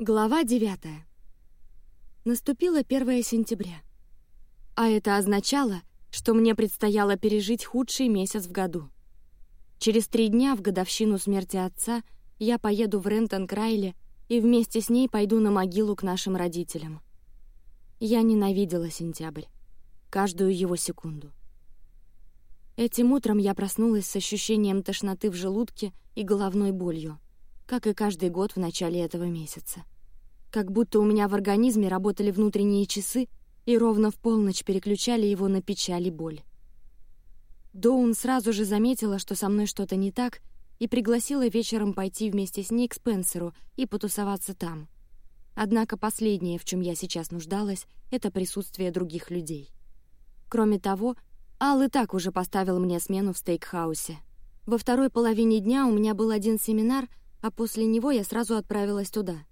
Глава девятая. Наступило 1 сентября. А это означало, что мне предстояло пережить худший месяц в году. Через три дня в годовщину смерти отца я поеду в Рентон-Крайле и вместе с ней пойду на могилу к нашим родителям. Я ненавидела сентябрь, каждую его секунду. Этим утром я проснулась с ощущением тошноты в желудке и головной болью, как и каждый год в начале этого месяца. Как будто у меня в организме работали внутренние часы и ровно в полночь переключали его на печаль и боль. Доун сразу же заметила, что со мной что-то не так, и пригласила вечером пойти вместе с ней к Спенсеру и потусоваться там. Однако последнее, в чем я сейчас нуждалась, это присутствие других людей. Кроме того, Ал и так уже поставил мне смену в стейкхаусе. Во второй половине дня у меня был один семинар, а после него я сразу отправилась туда.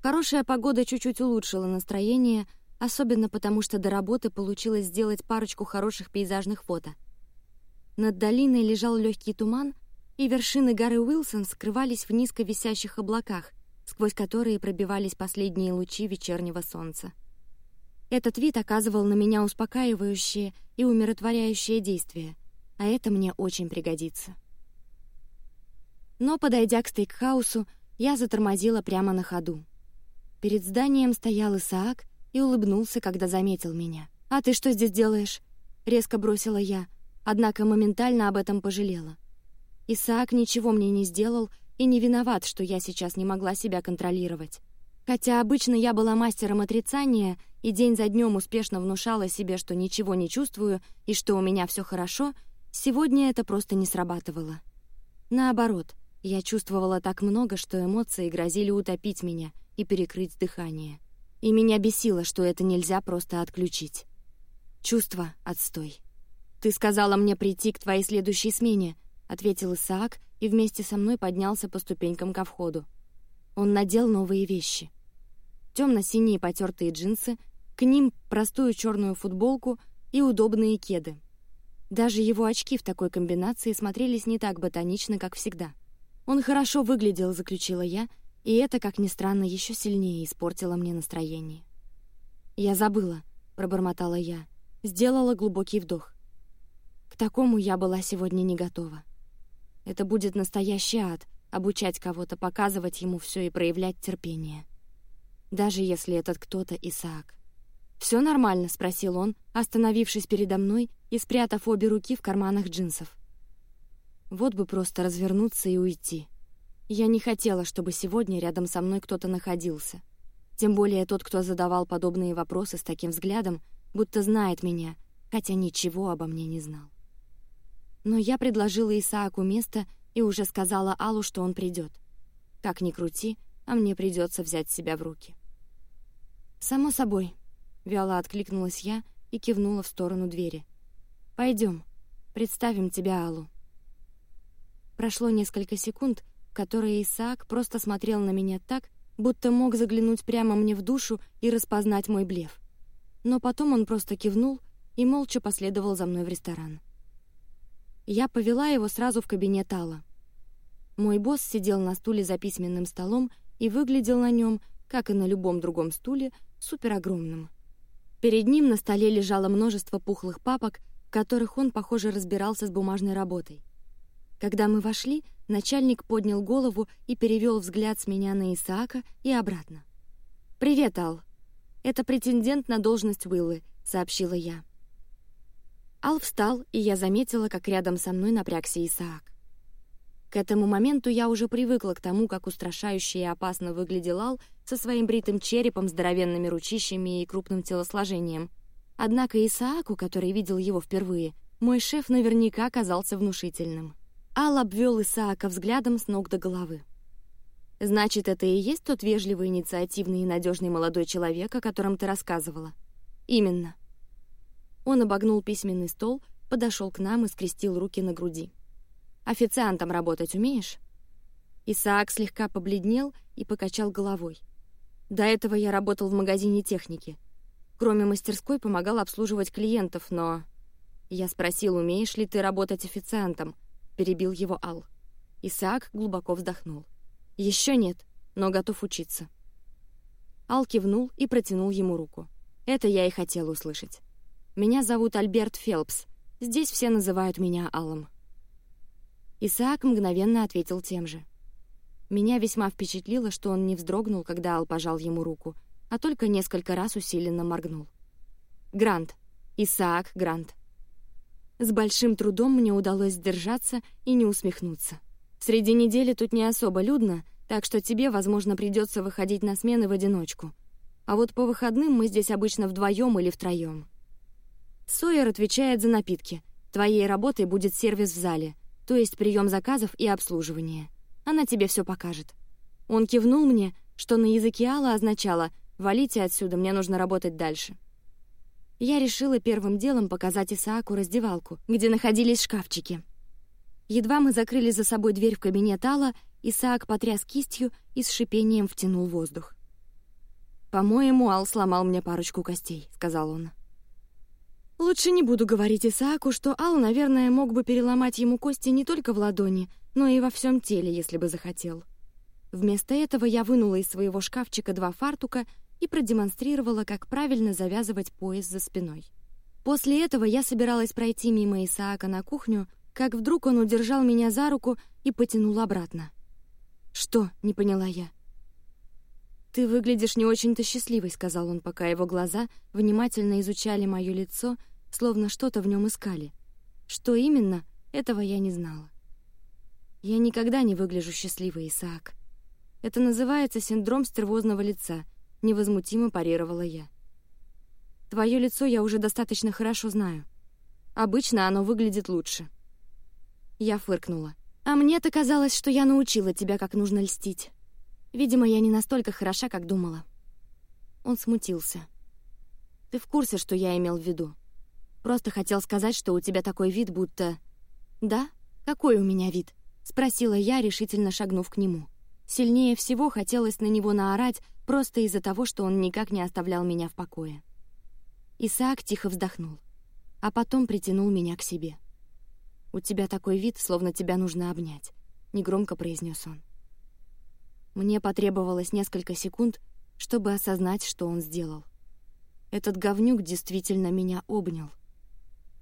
Хорошая погода чуть-чуть улучшила настроение, особенно потому что до работы получилось сделать парочку хороших пейзажных фото. Над долиной лежал легкий туман, и вершины горы Уилсон скрывались в низко висящих облаках, сквозь которые пробивались последние лучи вечернего солнца. Этот вид оказывал на меня успокаивающее и умиротворяющее действие, а это мне очень пригодится. Но, подойдя к стейкхаусу, я затормозила прямо на ходу. Перед зданием стоял Исаак и улыбнулся, когда заметил меня. «А ты что здесь делаешь?» — резко бросила я, однако моментально об этом пожалела. Исаак ничего мне не сделал и не виноват, что я сейчас не могла себя контролировать. Хотя обычно я была мастером отрицания и день за днем успешно внушала себе, что ничего не чувствую и что у меня все хорошо, сегодня это просто не срабатывало. Наоборот, я чувствовала так много, что эмоции грозили утопить меня и перекрыть дыхание. И меня бесило, что это нельзя просто отключить. Чувство — отстой. «Ты сказала мне прийти к твоей следующей смене», — ответил Исаак и вместе со мной поднялся по ступенькам ко входу. Он надел новые вещи темно-синие потертые джинсы, к ним простую черную футболку и удобные кеды. Даже его очки в такой комбинации смотрелись не так ботанично, как всегда. Он хорошо выглядел, заключила я, и это, как ни странно, еще сильнее испортило мне настроение. Я забыла, пробормотала я, сделала глубокий вдох. К такому я была сегодня не готова. Это будет настоящий ад — обучать кого-то, показывать ему все и проявлять терпение даже если этот кто-то Исаак. Все нормально?» — спросил он, остановившись передо мной и спрятав обе руки в карманах джинсов. Вот бы просто развернуться и уйти. Я не хотела, чтобы сегодня рядом со мной кто-то находился. Тем более тот, кто задавал подобные вопросы с таким взглядом, будто знает меня, хотя ничего обо мне не знал. Но я предложила Исааку место и уже сказала Аллу, что он придет. Как ни крути, а мне придется взять себя в руки. Само собой, вяло откликнулась я и кивнула в сторону двери. Пойдем, представим тебя Аллу. Прошло несколько секунд, которые Исаак просто смотрел на меня так, будто мог заглянуть прямо мне в душу и распознать мой блеф. Но потом он просто кивнул и молча последовал за мной в ресторан. Я повела его сразу в кабинет Алла. Мой босс сидел на стуле за письменным столом и выглядел на нем, как и на любом другом стуле, суперогромным. Перед ним на столе лежало множество пухлых папок, в которых он, похоже, разбирался с бумажной работой. Когда мы вошли, начальник поднял голову и перевел взгляд с меня на Исаака и обратно. «Привет, Ал. Это претендент на должность Уиллы», — сообщила я. Ал встал, и я заметила, как рядом со мной напрягся Исаак. К этому моменту я уже привыкла к тому, как устрашающе и опасно выглядел Ал со своим бритым черепом, здоровенными ручищами и крупным телосложением. Однако Исааку, который видел его впервые, мой шеф наверняка оказался внушительным. Ал обвел Исаака взглядом с ног до головы. Значит, это и есть тот вежливый, инициативный и надежный молодой человек, о котором ты рассказывала. Именно. Он обогнул письменный стол, подошел к нам и скрестил руки на груди. Официантом работать умеешь?» Исаак слегка побледнел и покачал головой. До этого я работал в магазине техники. Кроме мастерской, помогал обслуживать клиентов, но... Я спросил, умеешь ли ты работать официантом? Перебил его Ал. Исаак глубоко вздохнул. Еще нет, но готов учиться. Ал кивнул и протянул ему руку. Это я и хотел услышать. «Меня зовут Альберт Фелпс. Здесь все называют меня Аллом». Исаак мгновенно ответил тем же. Меня весьма впечатлило, что он не вздрогнул, когда Ал пожал ему руку, а только несколько раз усиленно моргнул. «Грант. Исаак Грант». С большим трудом мне удалось сдержаться и не усмехнуться. Среди недели тут не особо людно, так что тебе, возможно, придется выходить на смены в одиночку. А вот по выходным мы здесь обычно вдвоем или втроем. Сойер отвечает за напитки. Твоей работой будет сервис в зале, то есть прием заказов и обслуживание. Она тебе все покажет. Он кивнул мне, что на языке Алла означало «валите отсюда, мне нужно работать дальше». Я решила первым делом показать Исааку раздевалку, где находились шкафчики. Едва мы закрыли за собой дверь в кабинет Алла, Исаак потряс кистью и с шипением втянул воздух. «По-моему, Ал сломал мне парочку костей», — сказал он. Лучше не буду говорить Исааку, что Ал, наверное, мог бы переломать ему кости не только в ладони, но и во всем теле, если бы захотел. Вместо этого я вынула из своего шкафчика два фартука и продемонстрировала, как правильно завязывать пояс за спиной. После этого я собиралась пройти мимо Исаака на кухню, как вдруг он удержал меня за руку и потянул обратно. «Что?» — не поняла я. «Ты выглядишь не очень-то счастливой», — сказал он, пока его глаза внимательно изучали мое лицо, словно что-то в нем искали. Что именно, этого я не знала. «Я никогда не выгляжу счастливой, Исаак. Это называется синдром стервозного лица», — невозмутимо парировала я. «Твое лицо я уже достаточно хорошо знаю. Обычно оно выглядит лучше». Я фыркнула. А мне-то казалось, что я научила тебя, как нужно льстить. Видимо, я не настолько хороша, как думала. Он смутился. Ты в курсе, что я имел в виду? Просто хотел сказать, что у тебя такой вид, будто... Да? Какой у меня вид? Спросила я, решительно шагнув к нему. Сильнее всего хотелось на него наорать, просто из-за того, что он никак не оставлял меня в покое. Исаак тихо вздохнул, а потом притянул меня к себе. «У тебя такой вид, словно тебя нужно обнять», — негромко произнес он. Мне потребовалось несколько секунд, чтобы осознать, что он сделал. Этот говнюк действительно меня обнял.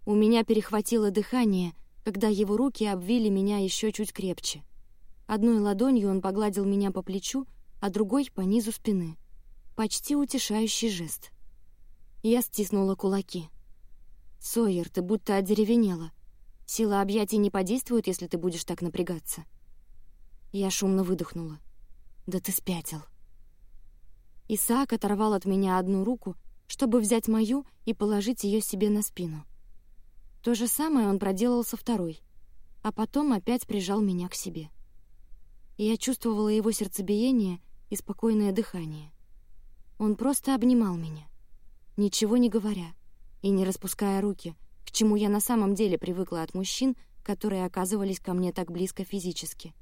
У меня перехватило дыхание, когда его руки обвили меня еще чуть крепче. Одной ладонью он погладил меня по плечу, а другой — по низу спины. Почти утешающий жест. Я стиснула кулаки. «Сойер, ты будто одеревенела», Сила объятий не подействует, если ты будешь так напрягаться. Я шумно выдохнула. Да ты спятил. Исаак оторвал от меня одну руку, чтобы взять мою и положить ее себе на спину. То же самое он проделал со второй, а потом опять прижал меня к себе. Я чувствовала его сердцебиение и спокойное дыхание. Он просто обнимал меня, ничего не говоря и не распуская руки, к чему я на самом деле привыкла от мужчин, которые оказывались ко мне так близко физически.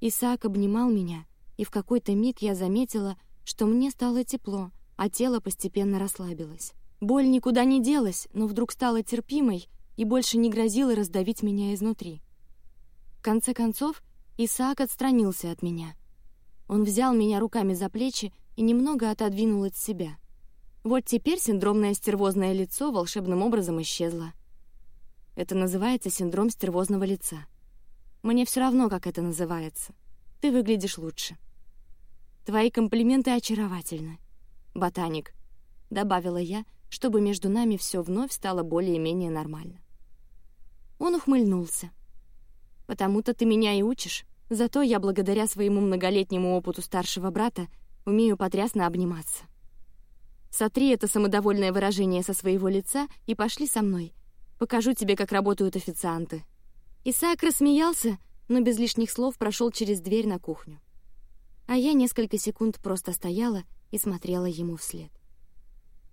Исаак обнимал меня, и в какой-то миг я заметила, что мне стало тепло, а тело постепенно расслабилось. Боль никуда не делась, но вдруг стала терпимой и больше не грозила раздавить меня изнутри. В конце концов, Исаак отстранился от меня. Он взял меня руками за плечи и немного отодвинул от себя — вот теперь синдромное стервозное лицо волшебным образом исчезло. Это называется синдром стервозного лица. Мне все равно, как это называется. Ты выглядишь лучше. Твои комплименты очаровательны. Ботаник, добавила я, чтобы между нами все вновь стало более-менее нормально. Он ухмыльнулся. Потому-то ты меня и учишь. Зато я, благодаря своему многолетнему опыту старшего брата, умею потрясно обниматься. Сотри это самодовольное выражение со своего лица и пошли со мной. Покажу тебе, как работают официанты». Исаак рассмеялся, но без лишних слов прошел через дверь на кухню. А я несколько секунд просто стояла и смотрела ему вслед.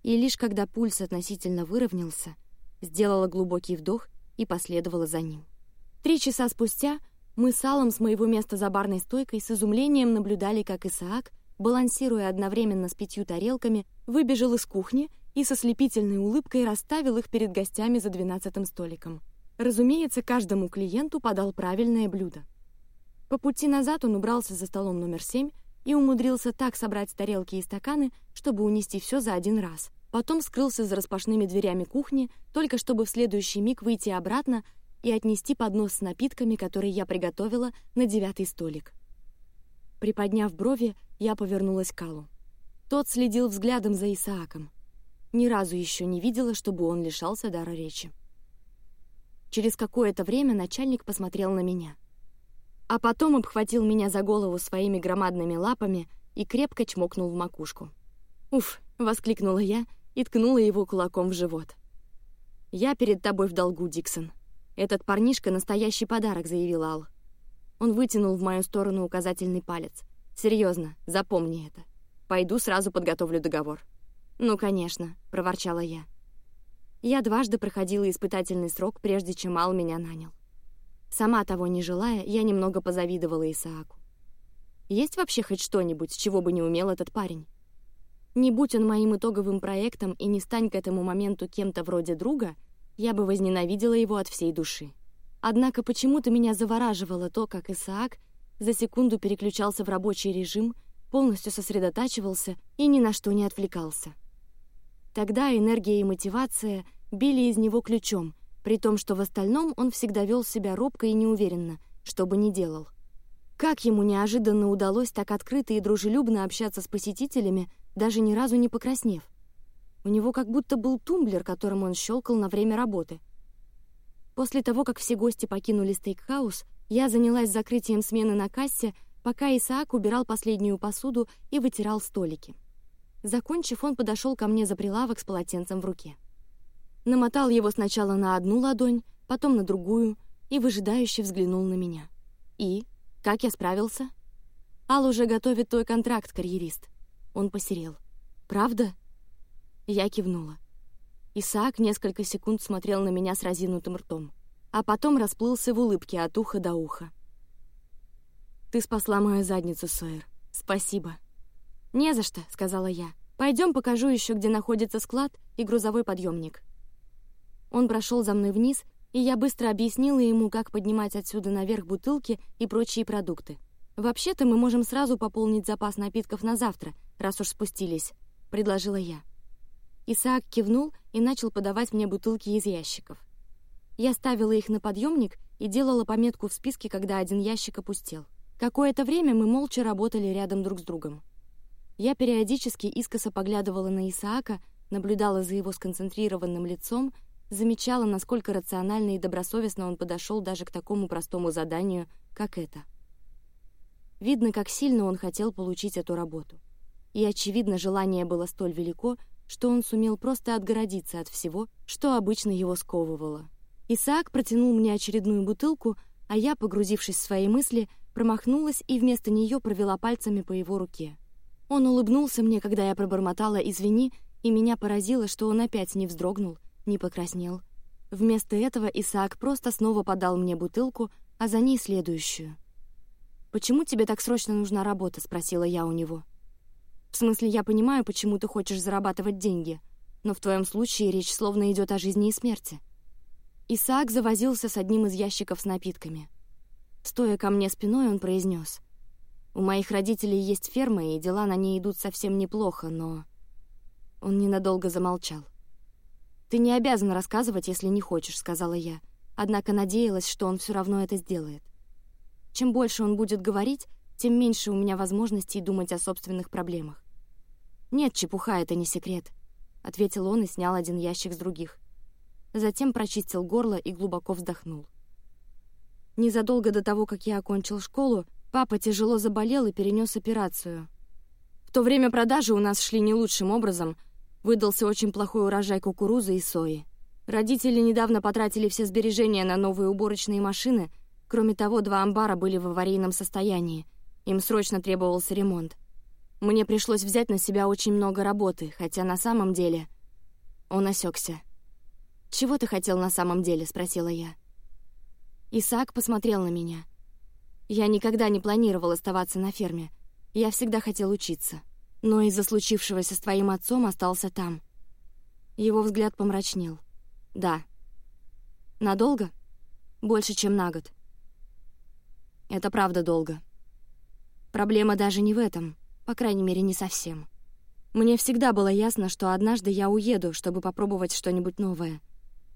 И лишь когда пульс относительно выровнялся, сделала глубокий вдох и последовала за ним. Три часа спустя мы с Аллом с моего места за барной стойкой с изумлением наблюдали, как Исаак балансируя одновременно с пятью тарелками, выбежал из кухни и со слепительной улыбкой расставил их перед гостями за двенадцатым столиком. Разумеется, каждому клиенту подал правильное блюдо. По пути назад он убрался за столом номер семь и умудрился так собрать тарелки и стаканы, чтобы унести все за один раз. Потом скрылся за распашными дверями кухни, только чтобы в следующий миг выйти обратно и отнести поднос с напитками, которые я приготовила на девятый столик. Приподняв брови, я повернулась к Аллу. Тот следил взглядом за Исааком. Ни разу еще не видела, чтобы он лишался дара речи. Через какое-то время начальник посмотрел на меня. А потом обхватил меня за голову своими громадными лапами и крепко чмокнул в макушку. «Уф!» — воскликнула я и ткнула его кулаком в живот. «Я перед тобой в долгу, Диксон. Этот парнишка — настоящий подарок», — заявил Ал. Он вытянул в мою сторону указательный палец. «Серьезно, запомни это. Пойду сразу подготовлю договор». «Ну, конечно», — проворчала я. Я дважды проходила испытательный срок, прежде чем Ал меня нанял. Сама того не желая, я немного позавидовала Исааку. Есть вообще хоть что-нибудь, чего бы не умел этот парень? Не будь он моим итоговым проектом и не стань к этому моменту кем-то вроде друга, я бы возненавидела его от всей души. Однако почему-то меня завораживало то, как Исаак за секунду переключался в рабочий режим, полностью сосредотачивался и ни на что не отвлекался. Тогда энергия и мотивация били из него ключом, при том, что в остальном он всегда вел себя робко и неуверенно, что бы ни делал. Как ему неожиданно удалось так открыто и дружелюбно общаться с посетителями, даже ни разу не покраснев? У него как будто был тумблер, которым он щелкал на время работы. После того, как все гости покинули стейкхаус, я занялась закрытием смены на кассе, пока Исаак убирал последнюю посуду и вытирал столики. Закончив, он подошел ко мне за прилавок с полотенцем в руке. Намотал его сначала на одну ладонь, потом на другую и выжидающе взглянул на меня. «И? Как я справился?» «Ал уже готовит твой контракт, карьерист». Он посерел. «Правда?» Я кивнула. Исаак несколько секунд смотрел на меня с разинутым ртом, а потом расплылся в улыбке от уха до уха. «Ты спасла мою задницу, Сойер. Спасибо». «Не за что», — сказала я. «Пойдем покажу еще, где находится склад и грузовой подъемник». Он прошел за мной вниз, и я быстро объяснила ему, как поднимать отсюда наверх бутылки и прочие продукты. «Вообще-то мы можем сразу пополнить запас напитков на завтра, раз уж спустились», — предложила я. Исаак кивнул и начал подавать мне бутылки из ящиков. Я ставила их на подъемник и делала пометку в списке, когда один ящик опустел. Какое-то время мы молча работали рядом друг с другом. Я периодически искоса поглядывала на Исаака, наблюдала за его сконцентрированным лицом, замечала, насколько рационально и добросовестно он подошел даже к такому простому заданию, как это. Видно, как сильно он хотел получить эту работу. И, очевидно, желание было столь велико, что он сумел просто отгородиться от всего, что обычно его сковывало. Исаак протянул мне очередную бутылку, а я, погрузившись в свои мысли, промахнулась и вместо нее провела пальцами по его руке. Он улыбнулся мне, когда я пробормотала «извини», и меня поразило, что он опять не вздрогнул, не покраснел. Вместо этого Исаак просто снова подал мне бутылку, а за ней следующую. «Почему тебе так срочно нужна работа?» — спросила я у него. «В смысле, я понимаю, почему ты хочешь зарабатывать деньги, но в твоем случае речь словно идет о жизни и смерти». Исаак завозился с одним из ящиков с напитками. Стоя ко мне спиной, он произнес: у моих родителей есть ферма, и дела на ней идут совсем неплохо, но...» Он ненадолго замолчал. «Ты не обязан рассказывать, если не хочешь», — сказала я, однако надеялась, что он все равно это сделает. Чем больше он будет говорить, тем меньше у меня возможностей думать о собственных проблемах. «Нет, чепуха, это не секрет», — ответил он и снял один ящик с других. Затем прочистил горло и глубоко вздохнул. Незадолго до того, как я окончил школу, Папа тяжело заболел и перенес операцию. В то время продажи у нас шли не лучшим образом. Выдался очень плохой урожай кукурузы и сои. Родители недавно потратили все сбережения на новые уборочные машины. Кроме того, два амбара были в аварийном состоянии. Им срочно требовался ремонт. Мне пришлось взять на себя очень много работы, хотя на самом деле... Он осекся. «Чего ты хотел на самом деле?» — спросила я. Исаак посмотрел на меня — я никогда не планировал оставаться на ферме. Я всегда хотел учиться. Но из-за случившегося с твоим отцом остался там. Его взгляд помрачнел. Да. Надолго? Больше, чем на год. Это правда долго. Проблема даже не в этом, по крайней мере, не совсем. Мне всегда было ясно, что однажды я уеду, чтобы попробовать что-нибудь новое.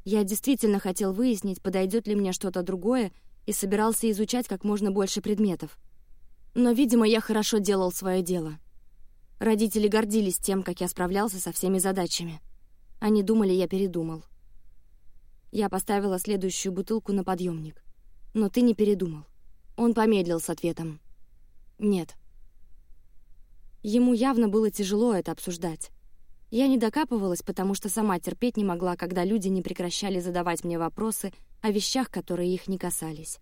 Я действительно хотел выяснить, подойдет ли мне что-то другое, и собирался изучать как можно больше предметов. Но, видимо, я хорошо делал свое дело. Родители гордились тем, как я справлялся со всеми задачами. Они думали, я передумал. Я поставила следующую бутылку на подъемник. Но ты не передумал. Он помедлил с ответом. Нет. Ему явно было тяжело это обсуждать. Я не докапывалась, потому что сама терпеть не могла, когда люди не прекращали задавать мне вопросы о вещах, которые их не касались.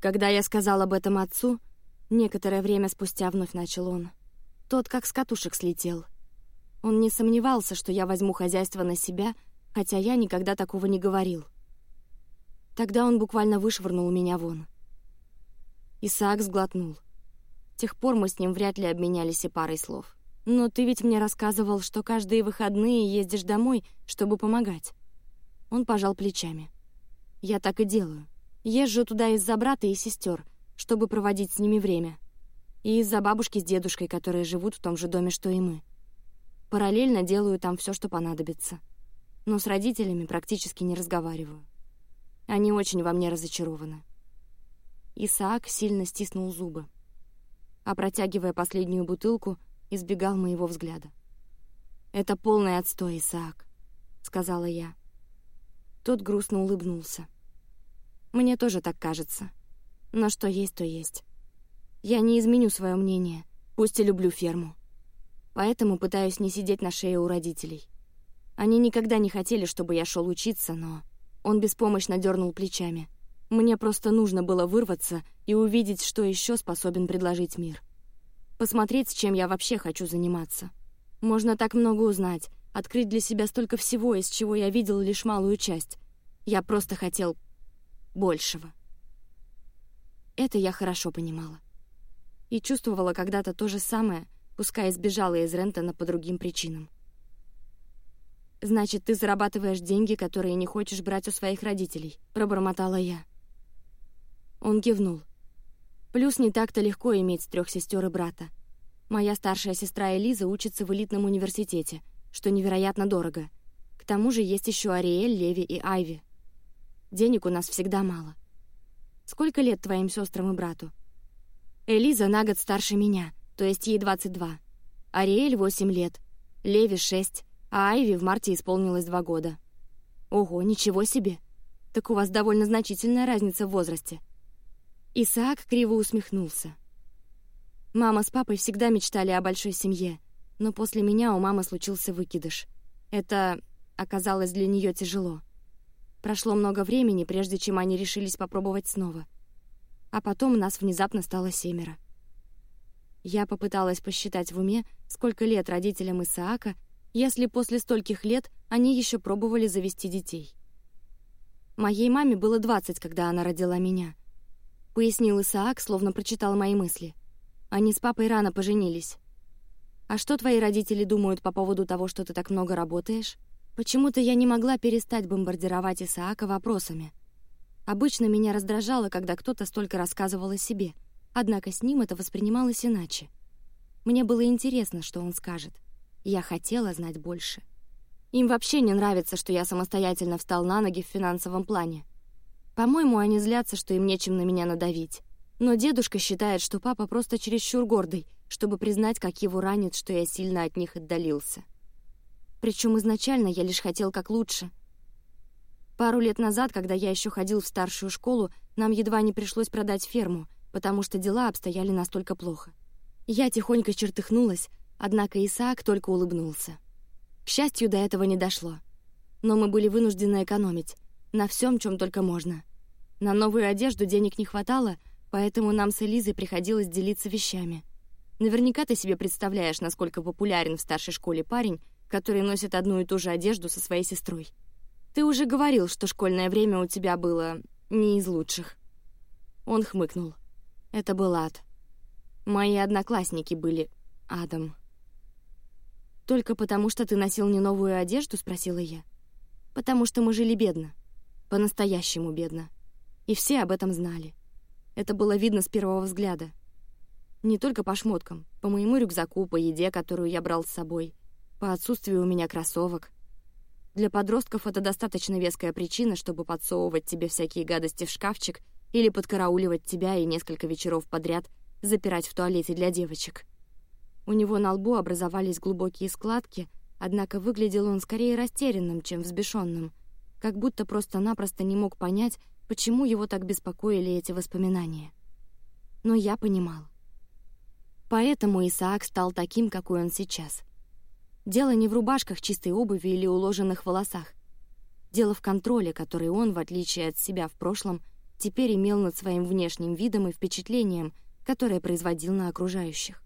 Когда я сказал об этом отцу, некоторое время спустя вновь начал он. Тот как с катушек слетел. Он не сомневался, что я возьму хозяйство на себя, хотя я никогда такого не говорил. Тогда он буквально вышвырнул меня вон. Исаак сглотнул тех пор мы с ним вряд ли обменялись и парой слов. Но ты ведь мне рассказывал, что каждые выходные ездишь домой, чтобы помогать. Он пожал плечами. Я так и делаю. Езжу туда из-за брата и сестер, чтобы проводить с ними время. И из-за бабушки с дедушкой, которые живут в том же доме, что и мы. Параллельно делаю там все, что понадобится. Но с родителями практически не разговариваю. Они очень во мне разочарованы. Исаак сильно стиснул зубы а, протягивая последнюю бутылку, избегал моего взгляда. «Это полный отстой, Исаак», — сказала я. Тот грустно улыбнулся. «Мне тоже так кажется. Но что есть, то есть. Я не изменю свое мнение, пусть и люблю ферму. Поэтому пытаюсь не сидеть на шее у родителей. Они никогда не хотели, чтобы я шел учиться, но...» Он беспомощно дернул плечами — мне просто нужно было вырваться и увидеть, что еще способен предложить мир. Посмотреть, чем я вообще хочу заниматься. Можно так много узнать, открыть для себя столько всего, из чего я видел лишь малую часть. Я просто хотел большего. Это я хорошо понимала. И чувствовала когда-то то же самое, пускай избежала из Рентона по другим причинам. «Значит, ты зарабатываешь деньги, которые не хочешь брать у своих родителей», — пробормотала я. Он кивнул. Плюс не так-то легко иметь трех сестер и брата. Моя старшая сестра Элиза учится в элитном университете, что невероятно дорого. К тому же есть еще Ариэль, Леви и Айви. Денег у нас всегда мало. Сколько лет твоим сестрам и брату? Элиза на год старше меня, то есть ей 22. Ариэль — 8 лет, Леви — 6, а Айви в марте исполнилось 2 года. Ого, ничего себе! Так у вас довольно значительная разница в возрасте — Исаак криво усмехнулся. Мама с папой всегда мечтали о большой семье, но после меня у мамы случился выкидыш. Это оказалось для нее тяжело. Прошло много времени, прежде чем они решились попробовать снова. А потом нас внезапно стало семеро. Я попыталась посчитать в уме, сколько лет родителям Исаака, если после стольких лет они еще пробовали завести детей. Моей маме было двадцать, когда она родила меня — пояснил Исаак, словно прочитал мои мысли. Они с папой рано поженились. А что твои родители думают по поводу того, что ты так много работаешь? Почему-то я не могла перестать бомбардировать Исаака вопросами. Обычно меня раздражало, когда кто-то столько рассказывал о себе, однако с ним это воспринималось иначе. Мне было интересно, что он скажет. Я хотела знать больше. Им вообще не нравится, что я самостоятельно встал на ноги в финансовом плане. По-моему, они злятся, что им нечем на меня надавить. Но дедушка считает, что папа просто чересчур гордый, чтобы признать, как его ранит, что я сильно от них отдалился. Причем изначально я лишь хотел как лучше. Пару лет назад, когда я еще ходил в старшую школу, нам едва не пришлось продать ферму, потому что дела обстояли настолько плохо. Я тихонько чертыхнулась, однако Исаак только улыбнулся. К счастью, до этого не дошло. Но мы были вынуждены экономить, на всем, чем только можно. На новую одежду денег не хватало, поэтому нам с Элизой приходилось делиться вещами. Наверняка ты себе представляешь, насколько популярен в старшей школе парень, который носит одну и ту же одежду со своей сестрой. Ты уже говорил, что школьное время у тебя было не из лучших. Он хмыкнул. Это был ад. Мои одноклассники были адом. «Только потому, что ты носил не новую одежду?» — спросила я. «Потому что мы жили бедно. По-настоящему бедно. И все об этом знали. Это было видно с первого взгляда. Не только по шмоткам, по моему рюкзаку, по еде, которую я брал с собой, по отсутствию у меня кроссовок. Для подростков это достаточно веская причина, чтобы подсовывать тебе всякие гадости в шкафчик или подкарауливать тебя и несколько вечеров подряд запирать в туалете для девочек. У него на лбу образовались глубокие складки, однако выглядел он скорее растерянным, чем взбешенным, как будто просто-напросто не мог понять, почему его так беспокоили эти воспоминания. Но я понимал. Поэтому Исаак стал таким, какой он сейчас. Дело не в рубашках, чистой обуви или уложенных волосах. Дело в контроле, который он, в отличие от себя в прошлом, теперь имел над своим внешним видом и впечатлением, которое производил на окружающих.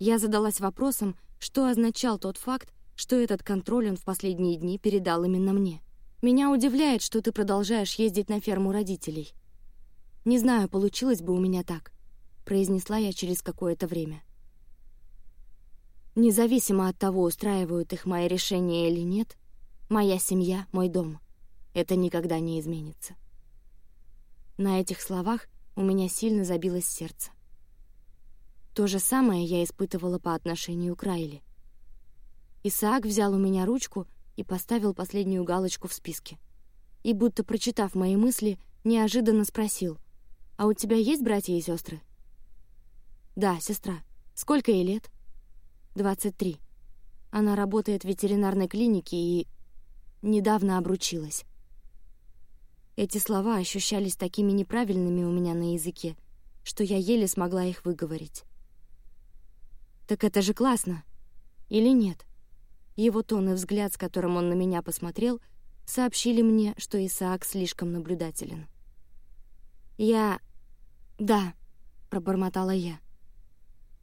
Я задалась вопросом, что означал тот факт, что этот контроль он в последние дни передал именно мне. Меня удивляет, что ты продолжаешь ездить на ферму родителей. Не знаю, получилось бы у меня так, произнесла я через какое-то время. Независимо от того, устраивают их мои решения или нет, моя семья — мой дом. Это никогда не изменится. На этих словах у меня сильно забилось сердце. То же самое я испытывала по отношению к Райли. Исаак взял у меня ручку и поставил последнюю галочку в списке. И, будто прочитав мои мысли, неожиданно спросил, «А у тебя есть братья и сестры?» «Да, сестра. Сколько ей лет?» «Двадцать три. Она работает в ветеринарной клинике и... недавно обручилась». Эти слова ощущались такими неправильными у меня на языке, что я еле смогла их выговорить. Так это же классно. Или нет? Его тон и взгляд, с которым он на меня посмотрел, сообщили мне, что Исаак слишком наблюдателен. Я... Да, пробормотала я.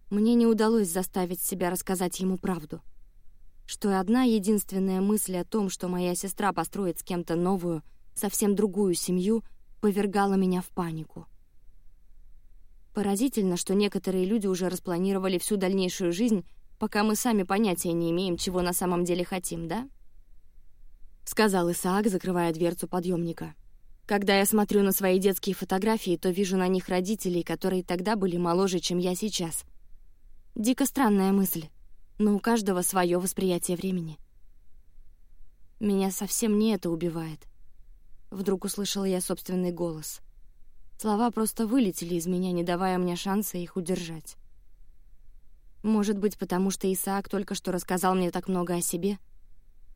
Мне не удалось заставить себя рассказать ему правду. Что одна единственная мысль о том, что моя сестра построит с кем-то новую, совсем другую семью, повергала меня в панику. Поразительно, что некоторые люди уже распланировали всю дальнейшую жизнь, пока мы сами понятия не имеем, чего на самом деле хотим, да? Сказал Исаак, закрывая дверцу подъемника. Когда я смотрю на свои детские фотографии, то вижу на них родителей, которые тогда были моложе, чем я сейчас. Дико странная мысль, но у каждого свое восприятие времени. Меня совсем не это убивает. Вдруг услышала я собственный голос — Слова просто вылетели из меня, не давая мне шанса их удержать. Может быть, потому что Исаак только что рассказал мне так много о себе,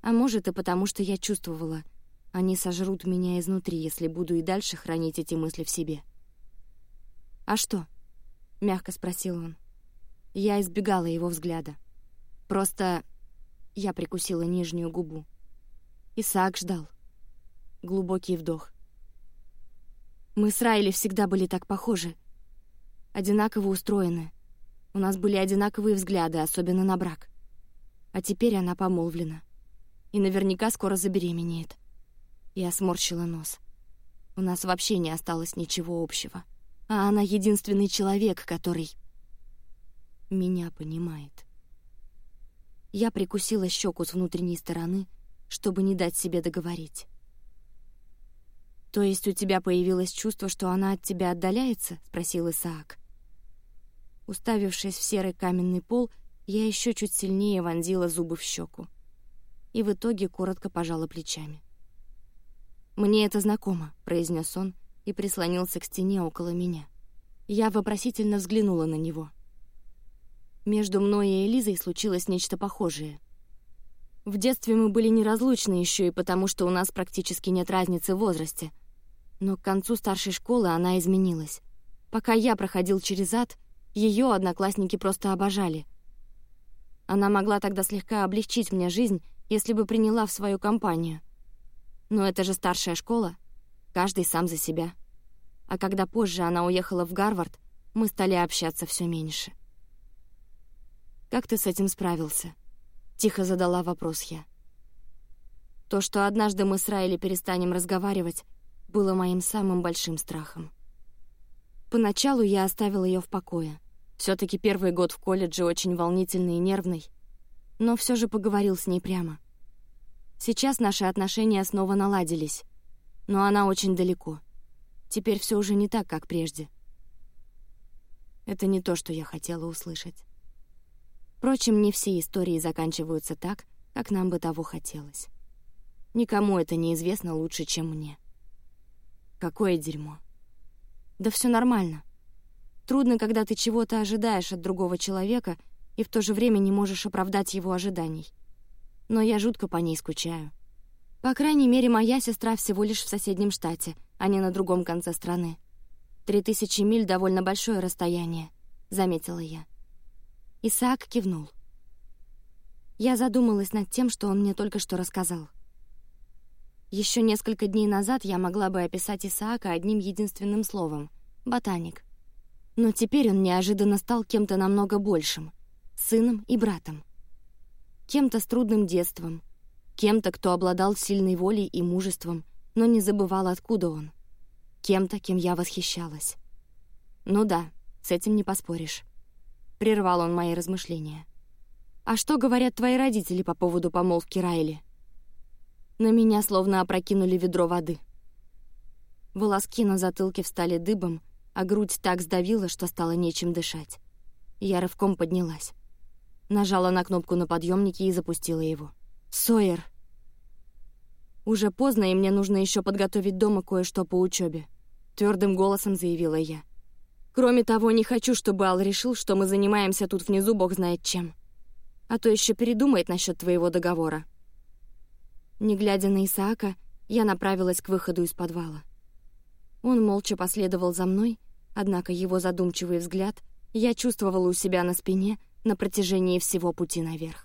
а может и потому, что я чувствовала, они сожрут меня изнутри, если буду и дальше хранить эти мысли в себе. «А что?» — мягко спросил он. Я избегала его взгляда. Просто я прикусила нижнюю губу. Исаак ждал. Глубокий вдох. Мы с Райли всегда были так похожи. Одинаково устроены. У нас были одинаковые взгляды, особенно на брак. А теперь она помолвлена. И наверняка скоро забеременеет. Я сморщила нос. У нас вообще не осталось ничего общего. А она единственный человек, который... Меня понимает. Я прикусила щеку с внутренней стороны, чтобы не дать себе договорить. «То есть у тебя появилось чувство, что она от тебя отдаляется?» — спросил Исаак. Уставившись в серый каменный пол, я еще чуть сильнее вонзила зубы в щеку. И в итоге коротко пожала плечами. «Мне это знакомо», — произнес он и прислонился к стене около меня. Я вопросительно взглянула на него. Между мной и Элизой случилось нечто похожее. В детстве мы были неразлучны еще и потому, что у нас практически нет разницы в возрасте — но к концу старшей школы она изменилась. Пока я проходил через ад, ее одноклассники просто обожали. Она могла тогда слегка облегчить мне жизнь, если бы приняла в свою компанию. Но это же старшая школа, каждый сам за себя. А когда позже она уехала в Гарвард, мы стали общаться все меньше. «Как ты с этим справился?» — тихо задала вопрос я. То, что однажды мы с Райли перестанем разговаривать, было моим самым большим страхом. Поначалу я оставил ее в покое. Все таки первый год в колледже очень волнительный и нервный, но все же поговорил с ней прямо. Сейчас наши отношения снова наладились, но она очень далеко. Теперь все уже не так, как прежде. Это не то, что я хотела услышать. Впрочем, не все истории заканчиваются так, как нам бы того хотелось. Никому это не известно лучше, чем мне. Какое дерьмо. Да все нормально. Трудно, когда ты чего-то ожидаешь от другого человека и в то же время не можешь оправдать его ожиданий. Но я жутко по ней скучаю. По крайней мере, моя сестра всего лишь в соседнем штате, а не на другом конце страны. Три тысячи миль — довольно большое расстояние, — заметила я. Исаак кивнул. Я задумалась над тем, что он мне только что рассказал. Еще несколько дней назад я могла бы описать Исаака одним единственным словом — ботаник. Но теперь он неожиданно стал кем-то намного большим — сыном и братом. Кем-то с трудным детством, кем-то, кто обладал сильной волей и мужеством, но не забывал, откуда он. Кем-то, кем я восхищалась. Ну да, с этим не поспоришь. Прервал он мои размышления. «А что говорят твои родители по поводу помолвки Райли?» На меня словно опрокинули ведро воды. Волоски на затылке встали дыбом, а грудь так сдавила, что стало нечем дышать. Я рывком поднялась. Нажала на кнопку на подъемнике и запустила его. «Сойер!» «Уже поздно, и мне нужно еще подготовить дома кое-что по учебе», — твердым голосом заявила я. «Кроме того, не хочу, чтобы Ал решил, что мы занимаемся тут внизу бог знает чем. А то еще передумает насчет твоего договора». Не глядя на Исаака, я направилась к выходу из подвала. Он молча последовал за мной, однако его задумчивый взгляд я чувствовала у себя на спине на протяжении всего пути наверх.